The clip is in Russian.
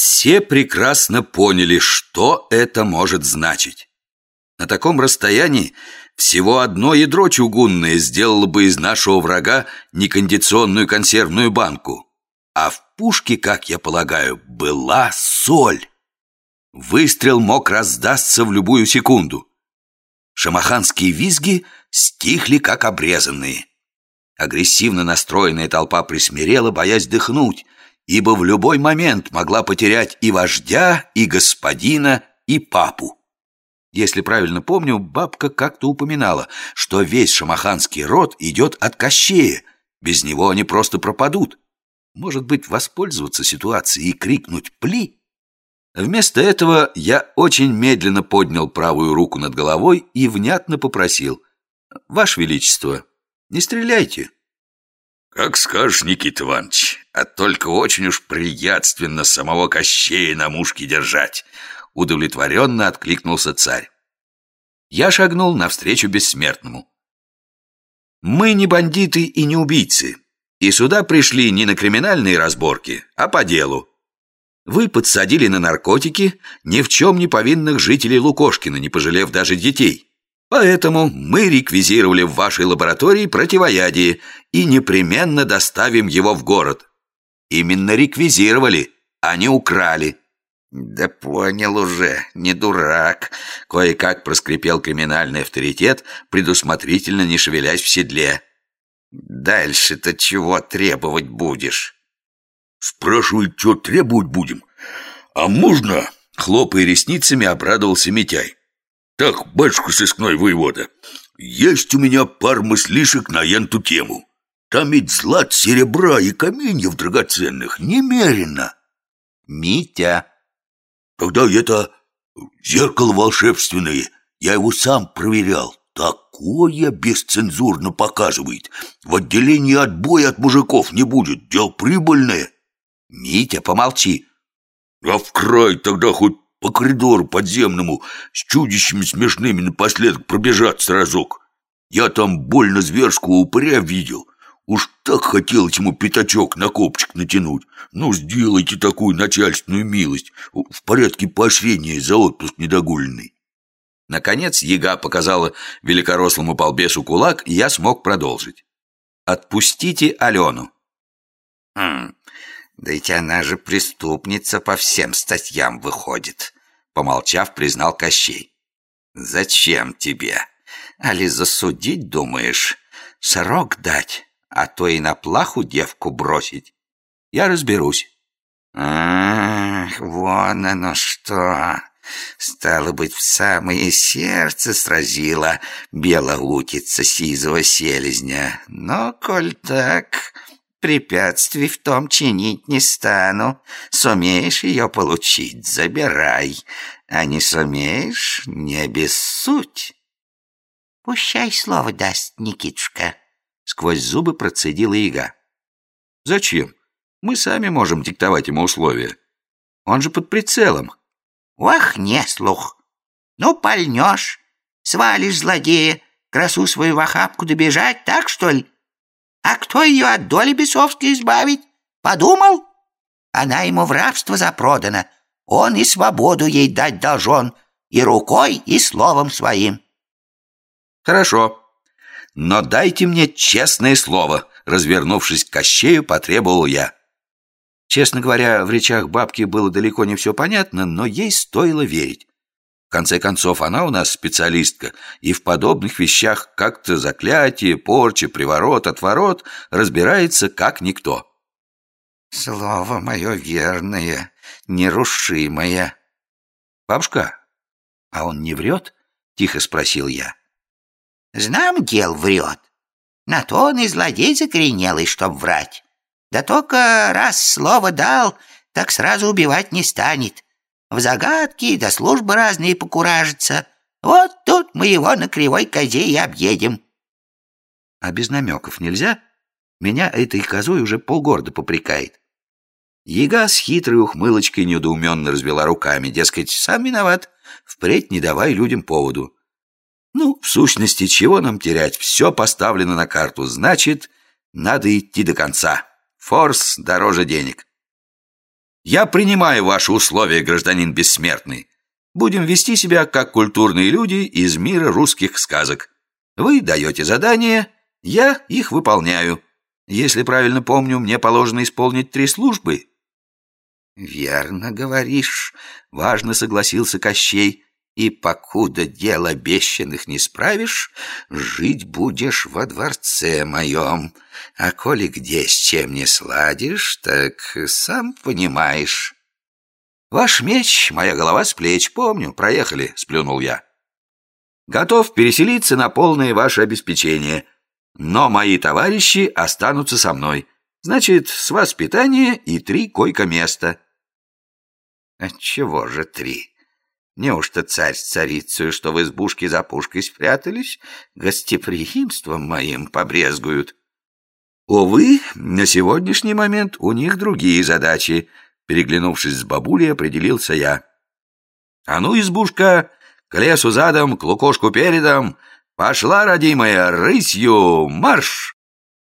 Все прекрасно поняли, что это может значить. На таком расстоянии всего одно ядро чугунное сделало бы из нашего врага некондиционную консервную банку. А в пушке, как я полагаю, была соль. Выстрел мог раздастся в любую секунду. Шамаханские визги стихли, как обрезанные. Агрессивно настроенная толпа присмирела, боясь дыхнуть, ибо в любой момент могла потерять и вождя, и господина, и папу. Если правильно помню, бабка как-то упоминала, что весь шамаханский род идет от Кощея. Без него они просто пропадут. Может быть, воспользоваться ситуацией и крикнуть «Пли!» Вместо этого я очень медленно поднял правую руку над головой и внятно попросил «Ваше Величество, не стреляйте!» «Как скажешь, Никита Иванович, а только очень уж приятственно самого Кощея на мушке держать!» Удовлетворенно откликнулся царь. Я шагнул навстречу бессмертному. Мы не бандиты и не убийцы. И сюда пришли не на криминальные разборки, а по делу. Вы подсадили на наркотики ни в чем не повинных жителей Лукошкина, не пожалев даже детей. Поэтому мы реквизировали в вашей лаборатории противоядие и непременно доставим его в город. Именно реквизировали, а не украли. «Да понял уже, не дурак», — кое-как проскрипел криминальный авторитет, предусмотрительно не шевелясь в седле. «Дальше-то чего требовать будешь?» «Спрашивает, что требовать будем? А можно?» Хлопая ресницами, обрадовался Митяй. «Так, батюшка сыскной воевода, есть у меня пар мыслишек на енту тему. Там ведь злат, серебра и каменьев драгоценных немерено». «Митя», когда это зеркало волшебственное, я его сам проверял. Такое бесцензурно показывает. В отделении отбоя от мужиков не будет. Дел прибыльное. Митя, помолчи. А в край тогда хоть по коридору подземному с чудищами смешными напоследок пробежаться разок. Я там больно зверского упыря видел. Уж так хотелось ему пятачок на копчик натянуть. Ну, сделайте такую начальственную милость в порядке поощрения за отпуск недогульный. Наконец яга показала великорослому полбесу кулак, и я смог продолжить. «Отпустите Алену». «Хм, да ведь она же преступница по всем статьям выходит», помолчав, признал Кощей. «Зачем тебе? Али засудить, думаешь? Срок дать?» А то и на плаху девку бросить. Я разберусь. Ах, вон оно что. Стало быть, в самое сердце сразила белоутица сизого селезня. Но, коль так, препятствий в том чинить не стану. Сумеешь ее получить, забирай. А не сумеешь, не обессудь. Пущай слово даст Никитушка. Сквозь зубы процедила яга. «Зачем? Мы сами можем диктовать ему условия. Он же под прицелом». «Ох, не слух! Ну, пальнешь, свалишь злодея, красу свою в охапку добежать, так что ли? А кто ее от доли бесовской избавить? Подумал? Она ему в рабство запродана, он и свободу ей дать должен, и рукой, и словом своим». «Хорошо», но дайте мне честное слово, развернувшись к Кощею, потребовал я. Честно говоря, в речах бабки было далеко не все понятно, но ей стоило верить. В конце концов, она у нас специалистка, и в подобных вещах как-то заклятие, порча, приворот, отворот разбирается как никто. «Слово мое верное, нерушимое». «Бабушка, а он не врет?» — тихо спросил я. Знам, дел врет. На то он и злодей закоренелый, чтоб врать. Да только раз слово дал, так сразу убивать не станет. В загадки да службы разные покуражатся. Вот тут мы его на кривой козе и объедем. А без намеков нельзя? Меня этой козой уже полгорода попрекает. Яга с хитрой ухмылочкой недоуменно развела руками, дескать, сам виноват, впредь не давай людям поводу. Ну, в сущности, чего нам терять? Все поставлено на карту. Значит, надо идти до конца. Форс дороже денег. Я принимаю ваши условия, гражданин бессмертный. Будем вести себя как культурные люди из мира русских сказок. Вы даете задания, я их выполняю. Если правильно помню, мне положено исполнить три службы». «Верно говоришь», — важно согласился Кощей. «И покуда дел обещанных не справишь, жить будешь во дворце моем. А коли где с чем не сладишь, так сам понимаешь». «Ваш меч, моя голова с плеч, помню, проехали», — сплюнул я. «Готов переселиться на полное ваше обеспечение, но мои товарищи останутся со мной. Значит, с вас питание и три койко-места». «Отчего же три? Неужто царь с царицей, что в избушке за пушкой спрятались, гостеприимством моим побрезгуют?» «Увы, на сегодняшний момент у них другие задачи», Переглянувшись с бабулей, определился я. «А ну, избушка, к лесу задом, к лукошку передом! Пошла, родимая, рысью, марш!»